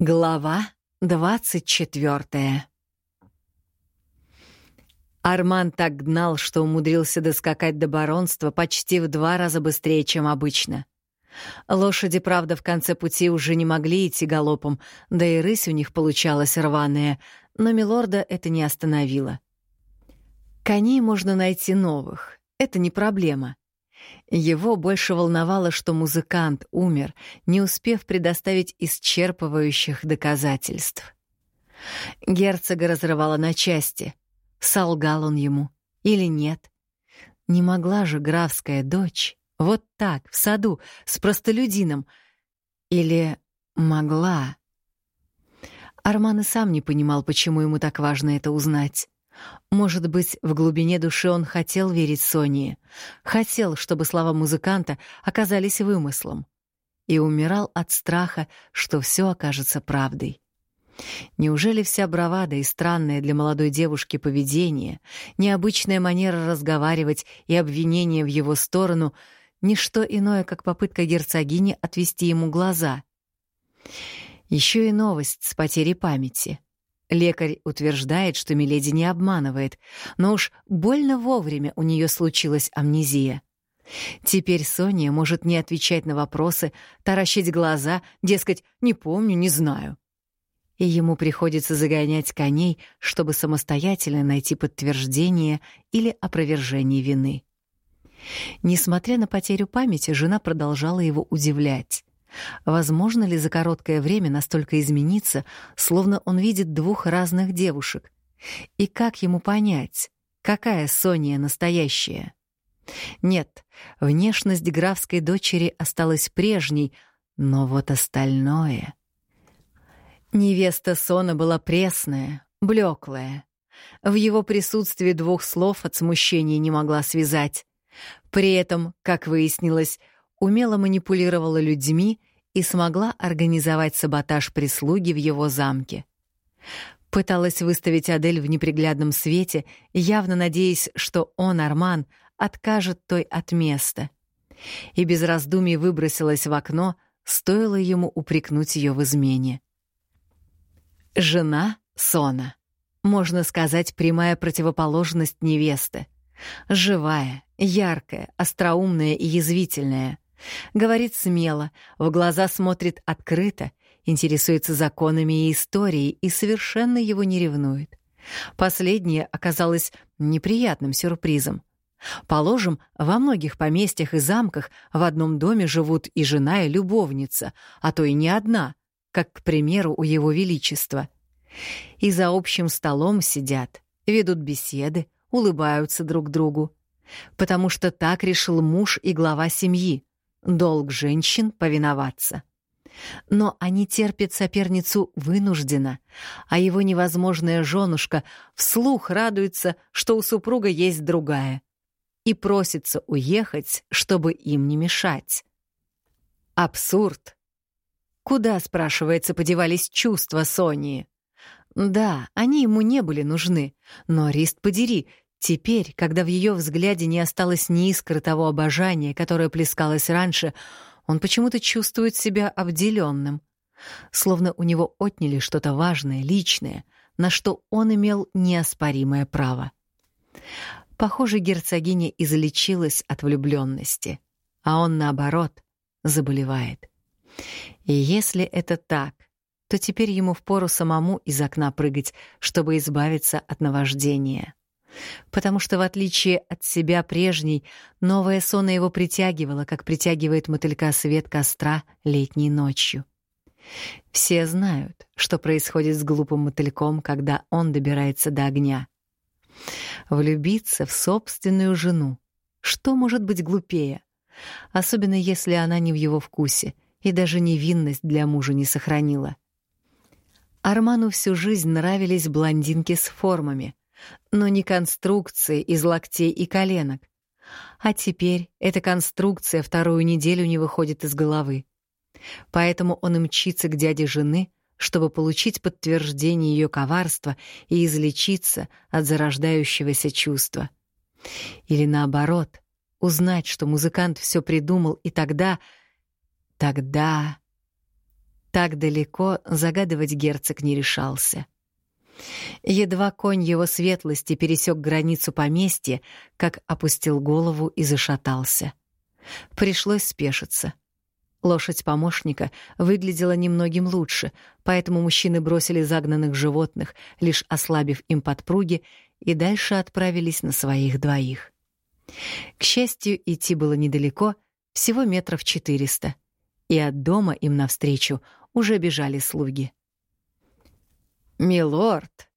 Глава двадцать четвертая. Арман так гнал, что умудрился доскакать до баронства почти в два раза быстрее, чем обычно. Лошади, правда, в конце пути уже не могли идти галопом, да и рысь у них получалась рваная, но милорда это не остановило. Коней можно найти новых, это не проблема. Его больше волновало, что музыкант умер, не успев предоставить исчерпывающих доказательств. Герцога разрывало на части. Солгал он ему или нет? Не могла же графская дочь вот так, в саду, с простолюдином. Или могла? Арман и сам не понимал, почему ему так важно это узнать. Может быть, в глубине души он хотел верить Соне, хотел, чтобы слова музыканта оказались вымыслом, и умирал от страха, что все окажется правдой. Неужели вся бравада и странное для молодой девушки поведение, необычная манера разговаривать и обвинение в его сторону — ничто иное, как попытка герцогини отвести ему глаза? Еще и новость с потерей памяти — Лекарь утверждает, что Миледи не обманывает, но уж больно вовремя у нее случилась амнезия. Теперь Соня может не отвечать на вопросы, таращить глаза, дескать, не помню, не знаю. И ему приходится загонять коней, чтобы самостоятельно найти подтверждение или опровержение вины. Несмотря на потерю памяти, жена продолжала его удивлять. Возможно ли за короткое время настолько измениться, словно он видит двух разных девушек? И как ему понять, какая Соня настоящая? Нет, внешность графской дочери осталась прежней, но вот остальное... Невеста Сона была пресная, блеклая. В его присутствии двух слов от смущения не могла связать. При этом, как выяснилось, умело манипулировала людьми и смогла организовать саботаж прислуги в его замке. Пыталась выставить Адель в неприглядном свете, явно надеясь, что он, Арман, откажет той от места. И без раздумий выбросилась в окно, стоило ему упрекнуть ее в измене. Жена Сона. Можно сказать, прямая противоположность невесты. Живая, яркая, остроумная и язвительная — Говорит смело, в глаза смотрит открыто, интересуется законами и историей и совершенно его не ревнует. Последнее оказалось неприятным сюрпризом. Положим, во многих поместьях и замках в одном доме живут и жена, и любовница, а то и не одна, как, к примеру, у его величества. И за общим столом сидят, ведут беседы, улыбаются друг другу. Потому что так решил муж и глава семьи. Долг женщин — повиноваться. Но они терпят соперницу вынужденно, а его невозможная женушка вслух радуется, что у супруга есть другая, и просится уехать, чтобы им не мешать. Абсурд. Куда, спрашивается, подевались чувства Сони? Да, они ему не были нужны, но, Рист подери, Теперь, когда в ее взгляде не осталось ни искры того обожания, которое плескалось раньше, он почему-то чувствует себя обделенным. Словно у него отняли что-то важное, личное, на что он имел неоспоримое право. Похоже, герцогиня излечилась от влюбленности, а он, наоборот, заболевает. И если это так, то теперь ему впору самому из окна прыгать, чтобы избавиться от наваждения потому что, в отличие от себя прежней, новая сона его притягивала, как притягивает мотылька свет костра летней ночью. Все знают, что происходит с глупым мотыльком, когда он добирается до огня. Влюбиться в собственную жену. Что может быть глупее? Особенно если она не в его вкусе и даже невинность для мужа не сохранила. Арману всю жизнь нравились блондинки с формами, но не конструкции из локтей и коленок. А теперь эта конструкция вторую неделю не выходит из головы. Поэтому он и мчится к дяде жены, чтобы получить подтверждение ее коварства и излечиться от зарождающегося чувства. Или наоборот, узнать, что музыкант все придумал, и тогда... Тогда... Так далеко загадывать герцог не решался. Едва конь его светлости пересек границу поместья, как опустил голову и зашатался. Пришлось спешиться. Лошадь помощника выглядела немногим лучше, поэтому мужчины бросили загнанных животных, лишь ослабив им подпруги, и дальше отправились на своих двоих. К счастью, идти было недалеко, всего метров четыреста, и от дома им навстречу уже бежали слуги. «Милорд!»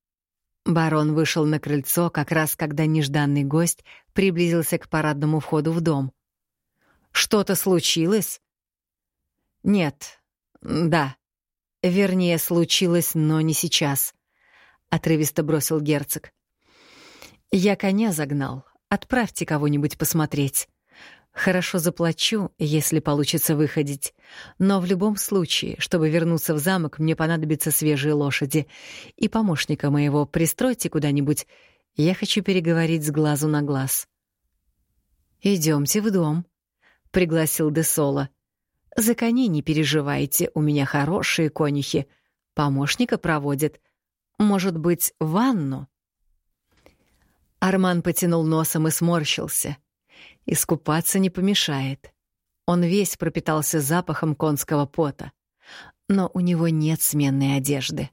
Барон вышел на крыльцо, как раз когда нежданный гость приблизился к парадному входу в дом. «Что-то случилось?» «Нет. Да. Вернее, случилось, но не сейчас», — отрывисто бросил герцог. «Я коня загнал. Отправьте кого-нибудь посмотреть. Хорошо заплачу, если получится выходить. Но в любом случае, чтобы вернуться в замок, мне понадобятся свежие лошади. И помощника моего пристройте куда-нибудь. Я хочу переговорить с глазу на глаз». Идемте в дом», — пригласил Десола. «За коней не переживайте, у меня хорошие конюхи. Помощника проводят. Может быть, ванну?» Арман потянул носом и сморщился — Искупаться не помешает. Он весь пропитался запахом конского пота. Но у него нет сменной одежды.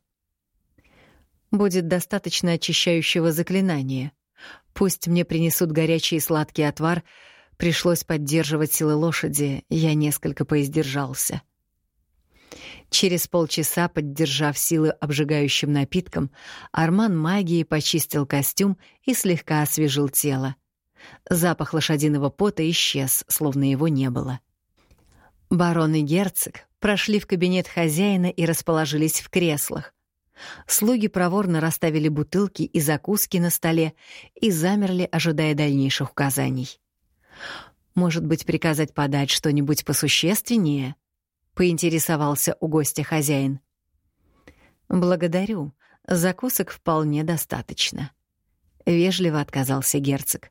Будет достаточно очищающего заклинания. Пусть мне принесут горячий и сладкий отвар, пришлось поддерживать силы лошади, я несколько поиздержался. Через полчаса, поддержав силы обжигающим напитком, Арман магией почистил костюм и слегка освежил тело. Запах лошадиного пота исчез, словно его не было. Барон и герцог прошли в кабинет хозяина и расположились в креслах. Слуги проворно расставили бутылки и закуски на столе и замерли, ожидая дальнейших указаний. «Может быть, приказать подать что-нибудь посущественнее?» — поинтересовался у гостя хозяин. «Благодарю. Закусок вполне достаточно». Вежливо отказался герцог.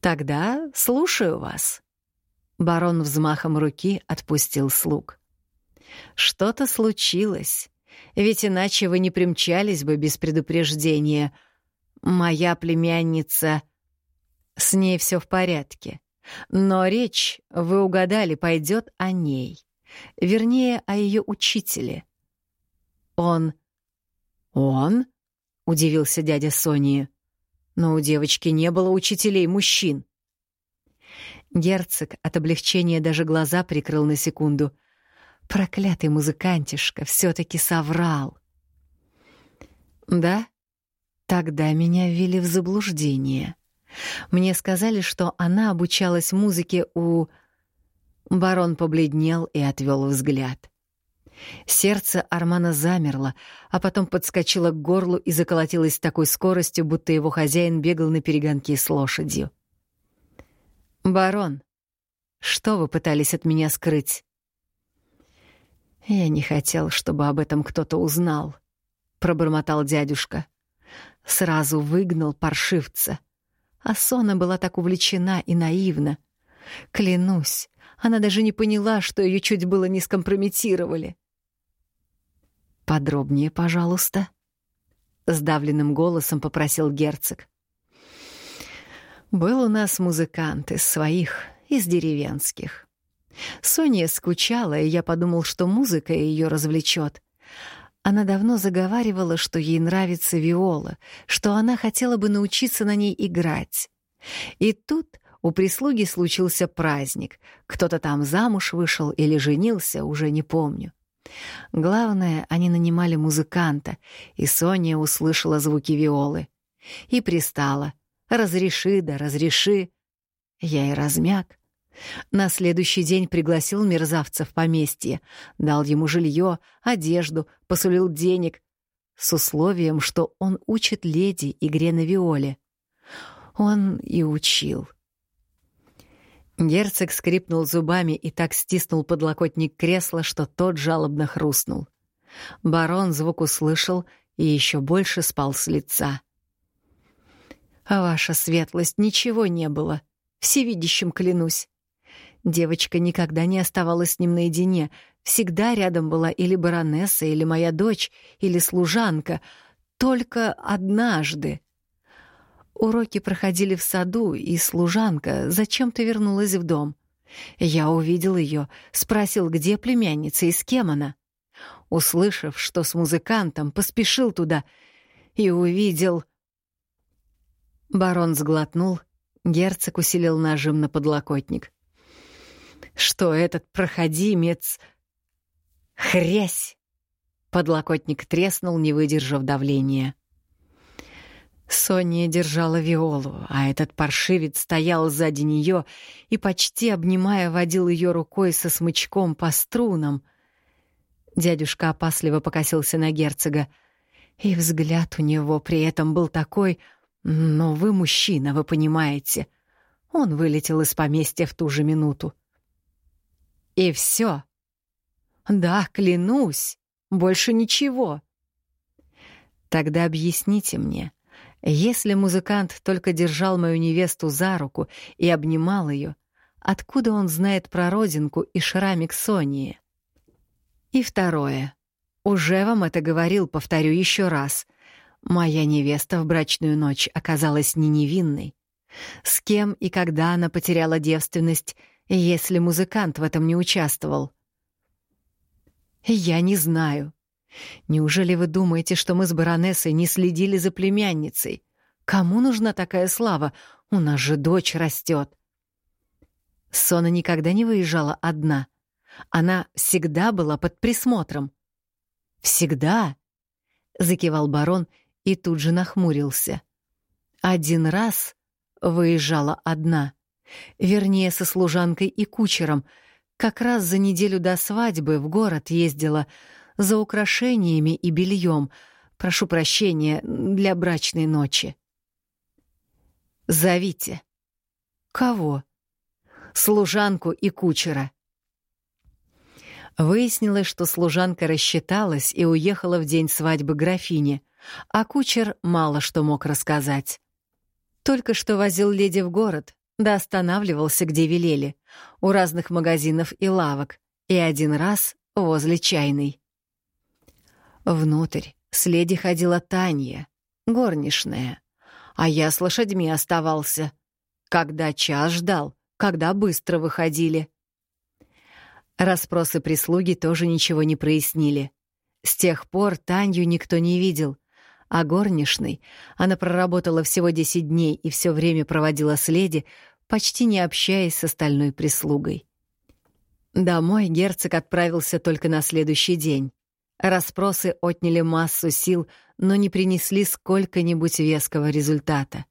Тогда слушаю вас. Барон взмахом руки отпустил слуг. Что-то случилось, ведь иначе вы не примчались бы без предупреждения. Моя племянница... С ней все в порядке. Но речь, вы угадали, пойдет о ней. Вернее, о ее учителе. Он... «Он?» — удивился дядя Сони но у девочки не было учителей мужчин. Герцог от облегчения даже глаза прикрыл на секунду. Проклятый музыкантишка все таки соврал. Да, тогда меня ввели в заблуждение. Мне сказали, что она обучалась музыке у... Барон побледнел и отвел взгляд. Сердце Армана замерло, а потом подскочило к горлу и заколотилось с такой скоростью, будто его хозяин бегал на перегонки с лошадью. «Барон, что вы пытались от меня скрыть?» «Я не хотел, чтобы об этом кто-то узнал», — пробормотал дядюшка. Сразу выгнал паршивца. А Сона была так увлечена и наивна. Клянусь, она даже не поняла, что ее чуть было не скомпрометировали. «Подробнее, пожалуйста», — сдавленным голосом попросил герцог. «Был у нас музыкант из своих, из деревенских. Соня скучала, и я подумал, что музыка ее развлечет. Она давно заговаривала, что ей нравится виола, что она хотела бы научиться на ней играть. И тут у прислуги случился праздник. Кто-то там замуж вышел или женился, уже не помню. Главное, они нанимали музыканта, и Соня услышала звуки виолы. И пристала. «Разреши, да разреши». Я и размяк. На следующий день пригласил мерзавца в поместье, дал ему жилье, одежду, посулил денег, с условием, что он учит леди игре на виоле. Он и учил. Герцог скрипнул зубами и так стиснул подлокотник кресла, что тот жалобно хрустнул. Барон звук услышал и еще больше спал с лица. «А ваша светлость, ничего не было. Всевидящим клянусь. Девочка никогда не оставалась с ним наедине, всегда рядом была или баронесса, или моя дочь, или служанка. Только однажды. Уроки проходили в саду, и служанка зачем-то вернулась в дом. Я увидел ее, спросил, где племянница и с кем она. Услышав, что с музыкантом, поспешил туда и увидел... Барон сглотнул, герцог усилил нажим на подлокотник. Что этот проходимец... Хрясь! Подлокотник треснул, не выдержав давления. Соня держала виолу, а этот паршивец стоял сзади нее и, почти обнимая, водил ее рукой со смычком по струнам. Дядюшка опасливо покосился на герцога, и взгляд у него при этом был такой «Но вы мужчина, вы понимаете». Он вылетел из поместья в ту же минуту. И все. Да, клянусь, больше ничего. Тогда объясните мне, если музыкант только держал мою невесту за руку и обнимал ее, откуда он знает про родинку и шрамик Сонии? И второе. Уже вам это говорил, повторю еще раз. Моя невеста в брачную ночь оказалась не невинной. С кем и когда она потеряла девственность, если музыкант в этом не участвовал? Я не знаю. Неужели вы думаете, что мы с баронессой не следили за племянницей? Кому нужна такая слава? У нас же дочь растет. Сона никогда не выезжала одна. Она всегда была под присмотром. «Всегда?» — закивал барон и тут же нахмурился. «Один раз выезжала одна. Вернее, со служанкой и кучером. Как раз за неделю до свадьбы в город ездила за украшениями и бельем. Прошу прощения, для брачной ночи. Зовите. Кого? Служанку и кучера. Выяснилось, что служанка рассчиталась и уехала в день свадьбы графини, а кучер мало что мог рассказать. Только что возил леди в город, да останавливался, где велели, у разных магазинов и лавок, и один раз возле чайной. Внутрь с леди ходила Таня, горничная, а я с лошадьми оставался. Когда час ждал, когда быстро выходили. Распросы прислуги тоже ничего не прояснили. С тех пор Танью никто не видел, а горничной она проработала всего 10 дней и все время проводила с леди, почти не общаясь с остальной прислугой. Домой герцог отправился только на следующий день. Распросы отняли массу сил, но не принесли сколько-нибудь веского результата.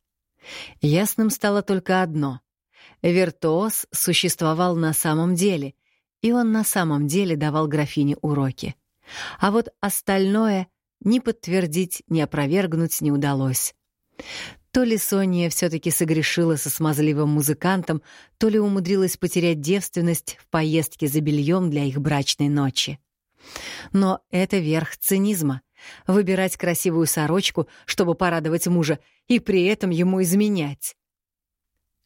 Ясным стало только одно — виртуоз существовал на самом деле, и он на самом деле давал графине уроки. А вот остальное ни подтвердить, ни опровергнуть не удалось. То ли Сония все-таки согрешила со смазливым музыкантом, то ли умудрилась потерять девственность в поездке за бельем для их брачной ночи. Но это верх цинизма — выбирать красивую сорочку, чтобы порадовать мужа, и при этом ему изменять.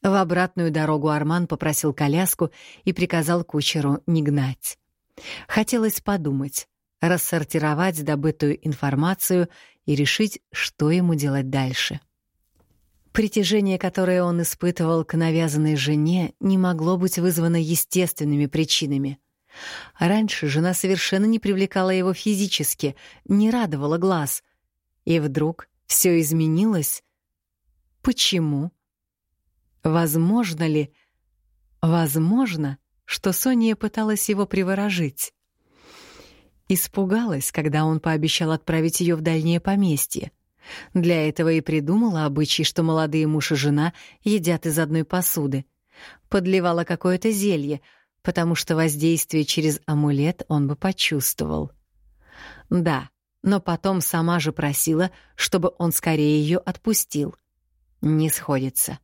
В обратную дорогу Арман попросил коляску и приказал кучеру не гнать. Хотелось подумать, рассортировать добытую информацию и решить, что ему делать дальше. Притяжение, которое он испытывал к навязанной жене, не могло быть вызвано естественными причинами. Раньше жена совершенно не привлекала его физически, не радовала глаз. И вдруг все изменилось. Почему? Возможно ли... Возможно, что Соня пыталась его приворожить. Испугалась, когда он пообещал отправить ее в дальнее поместье. Для этого и придумала обычай, что молодые муж и жена едят из одной посуды. Подливала какое-то зелье — потому что воздействие через амулет он бы почувствовал. Да, но потом сама же просила, чтобы он скорее ее отпустил. Не сходится.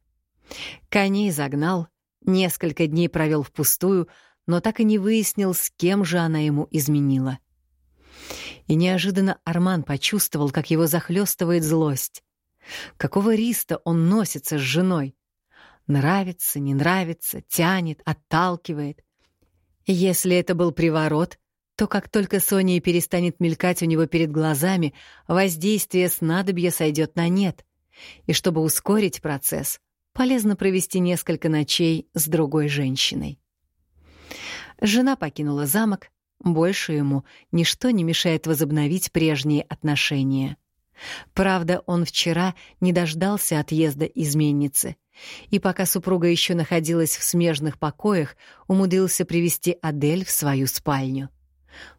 Коней загнал, несколько дней провел впустую, но так и не выяснил, с кем же она ему изменила. И неожиданно Арман почувствовал, как его захлестывает злость. Какого риста он носится с женой? Нравится, не нравится, тянет, отталкивает. Если это был приворот, то как только Соня перестанет мелькать у него перед глазами, воздействие снадобья сойдет на нет. И чтобы ускорить процесс, полезно провести несколько ночей с другой женщиной. Жена покинула замок, больше ему ничто не мешает возобновить прежние отношения. Правда, он вчера не дождался отъезда изменницы, и пока супруга еще находилась в смежных покоях, умудрился привести Адель в свою спальню.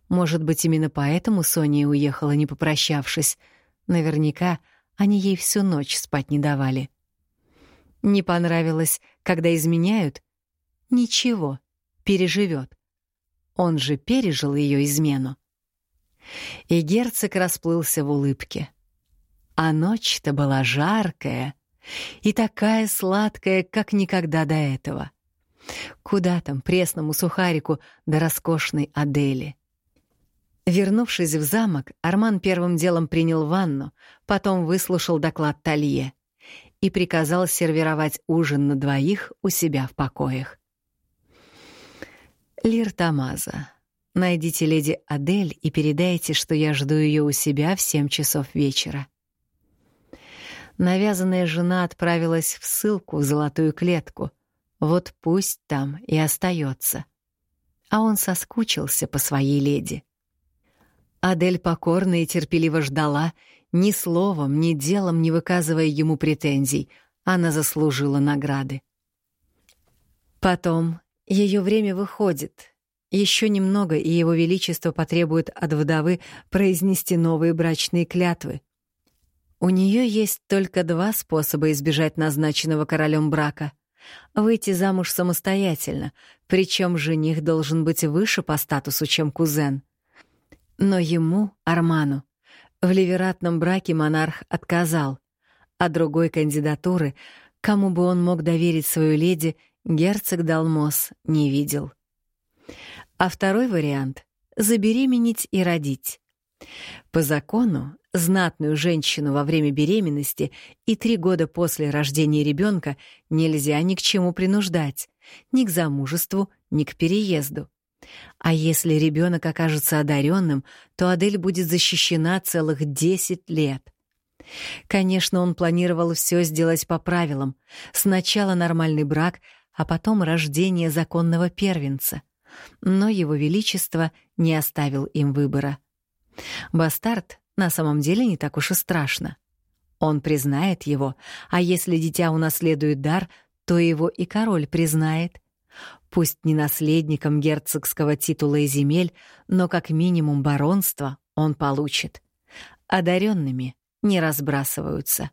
Может быть, именно поэтому Соня уехала, не попрощавшись. Наверняка они ей всю ночь спать не давали. Не понравилось, когда изменяют? Ничего, переживет. Он же пережил ее измену. И герцог расплылся в улыбке. А ночь-то была жаркая и такая сладкая, как никогда до этого. Куда там пресному сухарику до роскошной Адели? Вернувшись в замок, Арман первым делом принял ванну, потом выслушал доклад Талье и приказал сервировать ужин на двоих у себя в покоях. Лир Тамаза, найдите леди Адель и передайте, что я жду ее у себя в семь часов вечера. Навязанная жена отправилась в ссылку в золотую клетку. Вот пусть там и остается. А он соскучился по своей леди. Адель покорно и терпеливо ждала, ни словом, ни делом не выказывая ему претензий. Она заслужила награды. Потом ее время выходит. Еще немного, и его величество потребует от вдовы произнести новые брачные клятвы. У нее есть только два способа избежать назначенного королем брака — выйти замуж самостоятельно, причем жених должен быть выше по статусу, чем кузен. Но ему, Арману, в ливератном браке монарх отказал, а другой кандидатуры, кому бы он мог доверить свою леди, герцог Далмос не видел. А второй вариант — забеременеть и родить. По закону, знатную женщину во время беременности и три года после рождения ребенка нельзя ни к чему принуждать, ни к замужеству, ни к переезду. А если ребенок окажется одаренным, то Адель будет защищена целых 10 лет. Конечно, он планировал все сделать по правилам. Сначала нормальный брак, а потом рождение законного первенца. Но его величество не оставил им выбора. Бастард на самом деле не так уж и страшно. Он признает его, а если дитя унаследует дар, то его и король признает — Пусть не наследником герцогского титула и земель, но как минимум баронство он получит. Одаренными не разбрасываются.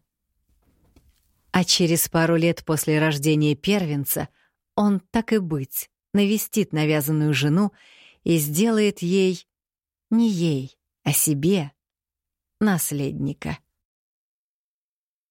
А через пару лет после рождения первенца он, так и быть, навестит навязанную жену и сделает ей, не ей, а себе, наследника.